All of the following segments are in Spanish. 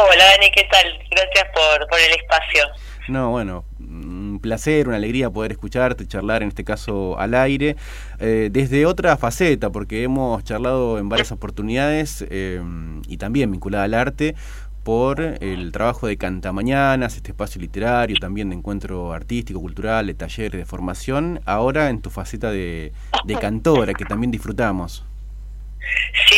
Hola Dani, ¿qué tal? Gracias por, por el espacio. No, bueno, un placer, una alegría poder escucharte, charlar en este caso al aire, eh, desde otra faceta, porque hemos charlado en varias oportunidades eh, y también vinculada al arte por el trabajo de Cantamañanas, este espacio literario, también de encuentro artístico, cultural, de talleres, de formación, ahora en tu faceta de, de cantora, que también disfrutamos.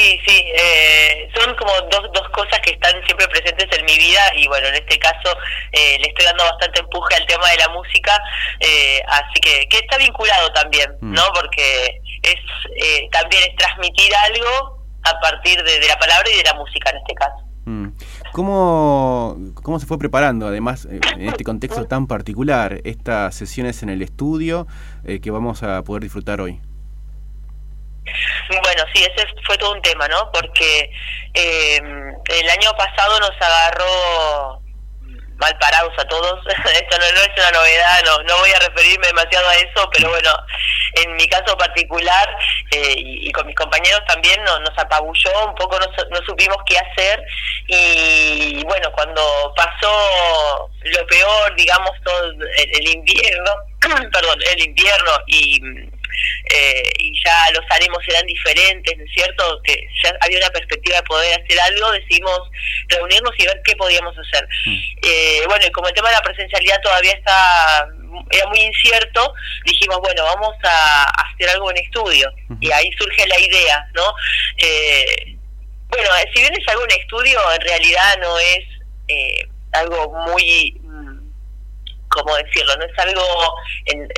Sí, sí, eh, son como dos, dos cosas que están siempre presentes en mi vida y bueno, en este caso eh, le estoy dando bastante empuje al tema de la música, eh, así que, que está vinculado también, mm. ¿no? Porque es también es transmitir algo a partir de, la palabra y de la música en este caso. Mm. ¿Cómo, ¿Cómo se fue preparando, además, en este contexto tan particular, estas sesiones en el estudio que vamos a poder disfrutar hoy? Bueno, sí, ese fue todo un tema, ¿no? Porque eh, el año pasado nos agarró mal parados a todos. Esto no, es una novedad, no, no voy a referirme demasiado a eso, pero bueno, en mi caso particular eh, y, con mis compañeros también nos apabulló, un poco no, no supimos qué hacer y bueno, cuando pasó lo peor, digamos, todo el invierno, perdón, el invierno y eh, y ya los ánimos eran diferentes, ¿no es cierto? Que ya había una perspectiva de poder hacer algo, decidimos reunirnos y ver qué podíamos hacer. Mm. Eh, bueno, y como el tema de la presencialidad todavía está era muy incierto, dijimos, bueno, vamos a hacer algo en estudio. Y ahí surge la idea, ¿no? Eh, bueno, si bien es algo en estudio, en realidad no es algo muy, mm, ¿cómo decirlo? No es algo en,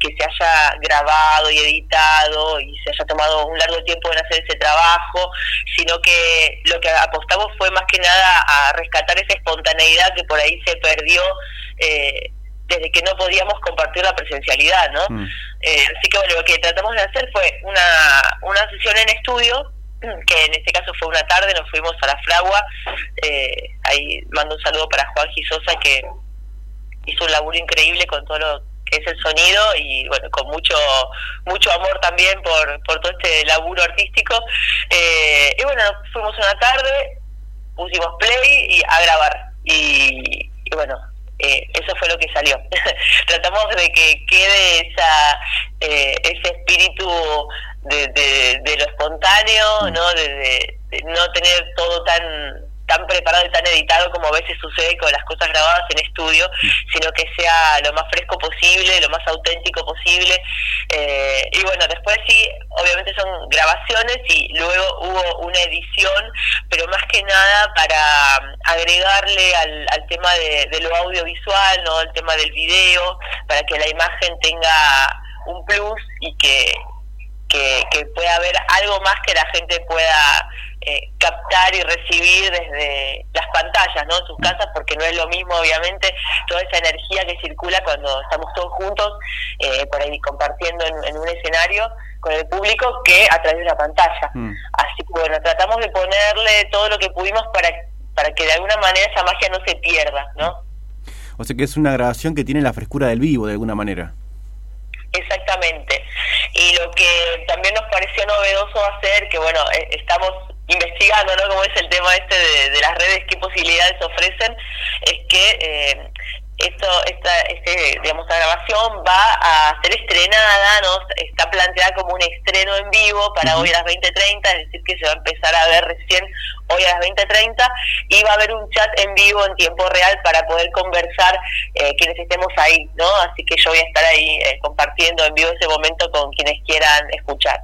que se haya grabado y editado y se haya tomado un largo tiempo en hacer ese trabajo, sino que lo que apostamos fue más que nada a rescatar esa espontaneidad que por ahí se perdió eh, desde que no podíamos compartir la presencialidad, ¿no? Mm. Eh, así que bueno, lo que tratamos de hacer fue una, una sesión en estudio, que en este caso fue una tarde, nos fuimos a la Fragua, eh, ahí mando un saludo para Juan Gisosa que hizo un laburo increíble con todo lo que es el sonido y bueno con mucho mucho amor también por, por todo este laburo artístico. Eh, y bueno fuimos una tarde pusimos play y a grabar. Y, bueno eh, eso fue lo que salió. Tratamos de que quede esa eh, ese espíritu de, de, lo espontáneo no de no tener todo tan tan preparado y tan editado como a veces sucede con las cosas grabadas en estudio, sino que sea lo más fresco posible, lo más auténtico posible. Eh, y bueno, después sí, obviamente son grabaciones y luego hubo una edición, pero más que nada para agregarle al, al tema de, lo audiovisual, ¿no? el tema del video, para que la imagen tenga un plus y que, que, que pueda haber algo más que la gente pueda eh, captar y recibir desde las pantallas, ¿no? Sus casas, porque no es lo mismo, obviamente, toda esa energía que circula cuando estamos todos juntos, eh, por ahí compartiendo en, un escenario con el público, que a través de una pantalla. Mm. Así que, bueno, tratamos de ponerle todo lo que pudimos para, para que de alguna manera esa magia no se pierda, ¿no? O sea que es una grabación que tiene la frescura del vivo, de alguna manera. Exactamente. Y lo que también nos pareció novedoso hacer, que bueno, eh, estamos investigando, ¿no? Como es el tema este de, las redes, qué posibilidades ofrecen, es que eh, esto, esta, este, digamos, la grabación va a ser estrenada, ¿no? Está planteada como un estreno en vivo para hoy a las 20.30, es decir, que se va a empezar a ver recién hoy a las 20.30 y va a haber un chat en vivo en tiempo real para poder conversar eh, quienes estemos ahí, ¿no? Así que yo voy a estar ahí eh, compartiendo en vivo ese momento con quienes quieran escuchar.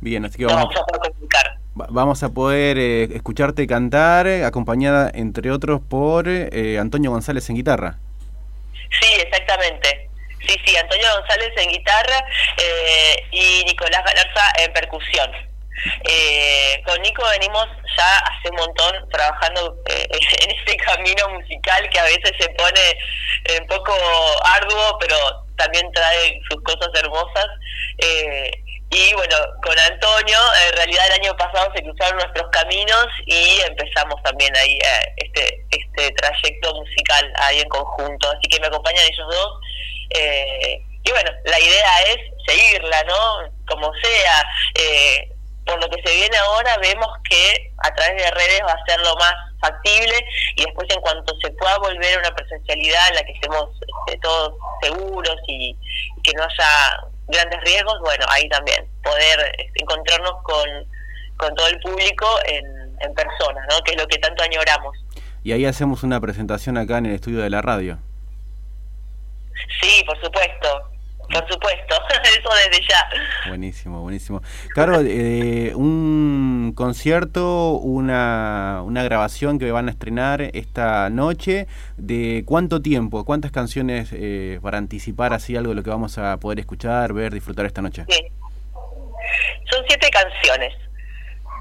Bien, así que vamos, a poder comunicar. Vamos a poder eh, escucharte cantar, acompañada, entre otros, por Antonio González en guitarra. Sí, exactamente. Sí, sí, Antonio González en guitarra eh, y Nicolás Galarza en percusión. Eh, con Nico venimos ya hace un montón trabajando eh, en este camino musical que a veces se pone un poco arduo, pero también trae sus cosas hermosas. Y bueno, con Antonio, en realidad el año pasado se cruzaron nuestros caminos y empezamos también ahí este, este trayecto musical ahí en conjunto. Así que me acompañan ellos dos. Eh, y bueno, la idea es seguirla, ¿no? Como sea. Eh, por lo que se viene ahora vemos que a través de redes va a ser lo más factible y después en cuanto se pueda volver a una presencialidad en la que estemos este, todos seguros y, que no haya grandes riesgos, bueno, ahí también poder este, encontrarnos con, con todo el público en, en persona, ¿no? que es lo que tanto añoramos. Y ahí hacemos una presentación acá en el estudio de la radio. Sí, por supuesto. Por supuesto, eso desde ya. Buenísimo, buenísimo. Claro, eh, un concierto, una, una grabación que van a estrenar esta noche. ¿De cuánto tiempo? ¿Cuántas canciones eh, para anticipar así algo de lo que vamos a poder escuchar, ver, disfrutar esta noche? Sí. Son siete canciones.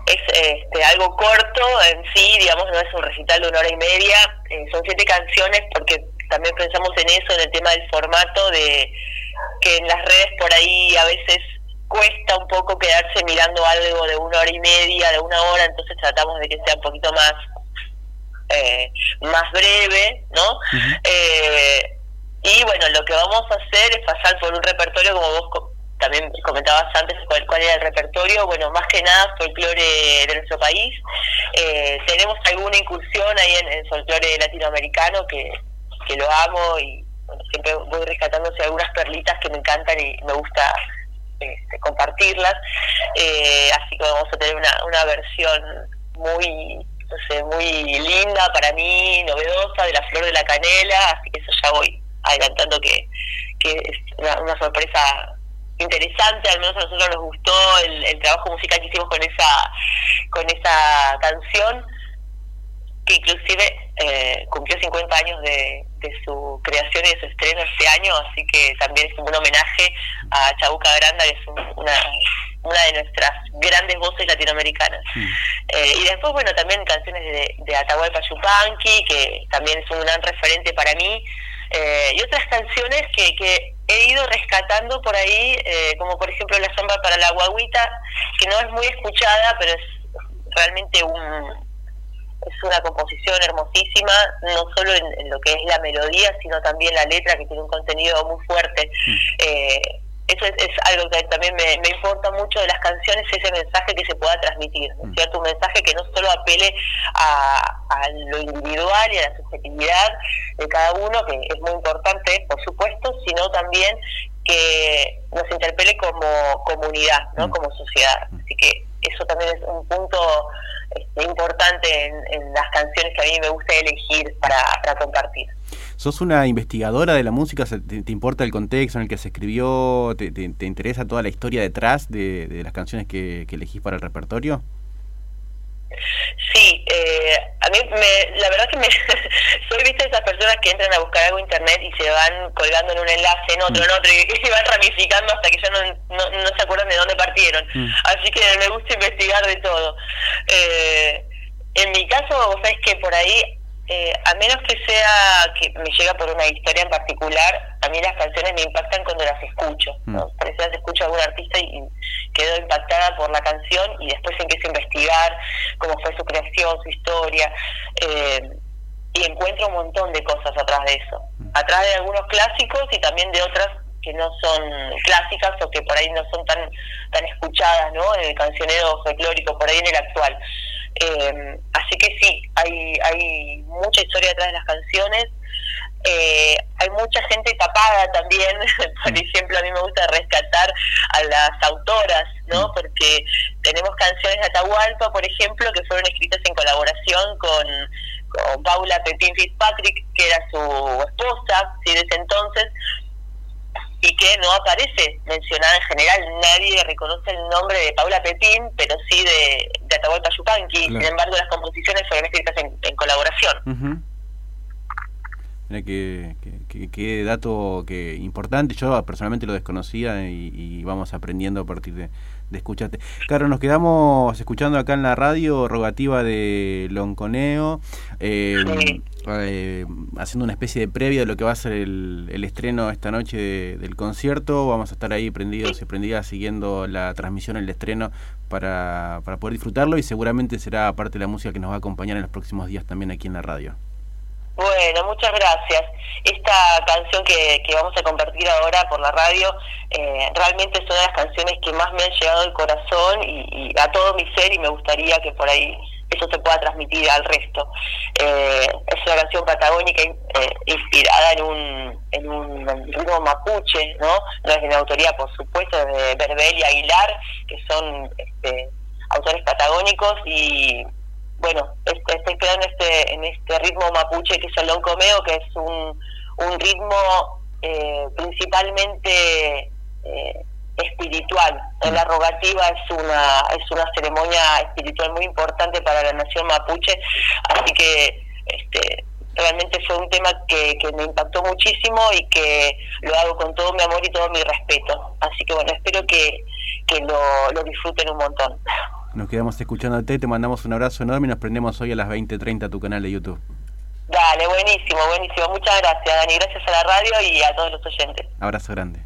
Es este, algo corto en sí, digamos, no es un recital de una hora y media. Eh, son siete canciones porque también pensamos en eso, en el tema del formato, de que en las redes por ahí a veces cuesta un poco quedarse mirando algo de una hora y media, de una hora, entonces tratamos de que sea un poquito más eh, más breve, ¿no? eh, y bueno, lo que vamos a hacer es pasar por un repertorio, como vos también comentabas antes cuál, cuál era el repertorio, bueno, más que nada folclore de nuestro país. Eh, tenemos alguna incursión ahí en el folclore latinoamericano que, que lo amo y bueno, siempre voy rescatándose algunas perlitas que me encantan y me gusta este, compartirlas. Eh, así que vamos a tener una, una versión muy, no sé, muy linda para mí, novedosa, de la flor de la canela, así que eso ya voy adelantando que, que es una, una sorpresa interesante, al menos a nosotros nos gustó el, el trabajo musical que hicimos con esa, con esa canción que inclusive eh, cumplió 50 años de, su creación y de su estreno este año, así que también es un homenaje a Chabuca Granda, que es una, una de nuestras grandes voces latinoamericanas. Eh, y después, bueno, también canciones de, de Atahualpa Yupanqui, que también es un gran referente para mí, eh, y otras canciones que, que he ido rescatando por ahí, como por ejemplo La Sombra para la Guaguita, que no es muy escuchada, pero es realmente un es una composición hermosísima, no solo en, lo que es la melodía, sino también la letra, que tiene un contenido muy fuerte. Mm. Eh, eso es, algo que también me, importa mucho de las canciones, ese mensaje que se pueda transmitir, ¿no es mm. cierto? Un mensaje que no solo apele a, lo individual y a la subjetividad de cada uno, que es muy importante, por supuesto, sino también que nos interpele como comunidad, ¿no? Mm. Como sociedad. Así que eso también es un punto este, importante en, las canciones que a mí me gusta elegir para, compartir. ¿Sos una investigadora de la música? ¿Te, importa el contexto en el que se escribió? ¿Te, te, interesa toda la historia detrás de, las canciones que, que elegís para el repertorio? Sí, eh, a mí me, la verdad que me, soy viste esas personas que entran a buscar algo en internet y se van colgando en un enlace, en otro, en otro, y, van ramificando hasta que ya no, no, se acuerdan de dónde partieron. Mm. Así que me gusta investigar de todo. Eh, en mi caso, vos sabés que por ahí eh, a menos que sea que me llega por una historia en particular, a mí las canciones me impactan cuando las escucho. ¿no? Mm. Por eso las escucho a algún artista y, quedo impactada por la canción y después empiezo a investigar cómo fue su creación, su historia. Eh, y encuentro un montón de cosas atrás de eso. Mm. Atrás de algunos clásicos y también de otras que no son clásicas o que por ahí no son tan tan escuchadas, ¿no? En el cancionero folclórico, por ahí en el actual. Eh, así que sí, hay, hay mucha historia detrás de las canciones. Eh, hay mucha gente tapada también, por mm. ejemplo, a mí me gusta rescatar a las autoras, ¿no? Mm. Porque tenemos canciones de Atahualpa, por ejemplo, que fueron escritas en colaboración con, con Paula Pepín Fitzpatrick, que era su esposa, ¿sí? Desde entonces, y que no aparece mencionada en general. Nadie reconoce el nombre de Paula Pepín, pero sí de, de Atahualpa Yupanqui. Sin embargo, las composiciones fueron escritas en, colaboración. Mira qué, dato que importante. Yo personalmente lo desconocía y, vamos aprendiendo a partir de, de escucharte. Claro, nos quedamos escuchando acá en la radio rogativa de Lonconeo, eh, eh, haciendo una especie de previa de lo que va a ser el, el estreno esta noche del concierto. Vamos a estar ahí prendidos y prendidas siguiendo la transmisión, el estreno, para, poder disfrutarlo y seguramente será parte de la música que nos va a acompañar en los próximos días también aquí en la radio. Bueno, muchas gracias. Esta canción que, vamos a compartir ahora por la radio eh, realmente es una de las canciones que más me han llegado al corazón y, a todo mi ser y me gustaría que por ahí eso se pueda transmitir al resto. Eh, es una canción patagónica eh, inspirada en un, en un ritmo mapuche, ¿no? No es de mi autoría, por supuesto, de Berbel y Aguilar, que son este, autores patagónicos y bueno, estoy quedando en este, en este ritmo mapuche que es el loncomeo, que es un, un ritmo eh, principalmente eh, espiritual. La rogativa es una, es una ceremonia espiritual muy importante para la nación mapuche, así que este, realmente fue un tema que, que me impactó muchísimo y que lo hago con todo mi amor y todo mi respeto. Así que bueno, espero que, que lo, lo disfruten un montón. Nos quedamos escuchándote, te mandamos un abrazo enorme y nos prendemos hoy a las 20.30 a tu canal de YouTube. Dale, buenísimo, buenísimo. Muchas gracias, Dani. Gracias a la radio y a todos los oyentes. Abrazo grande.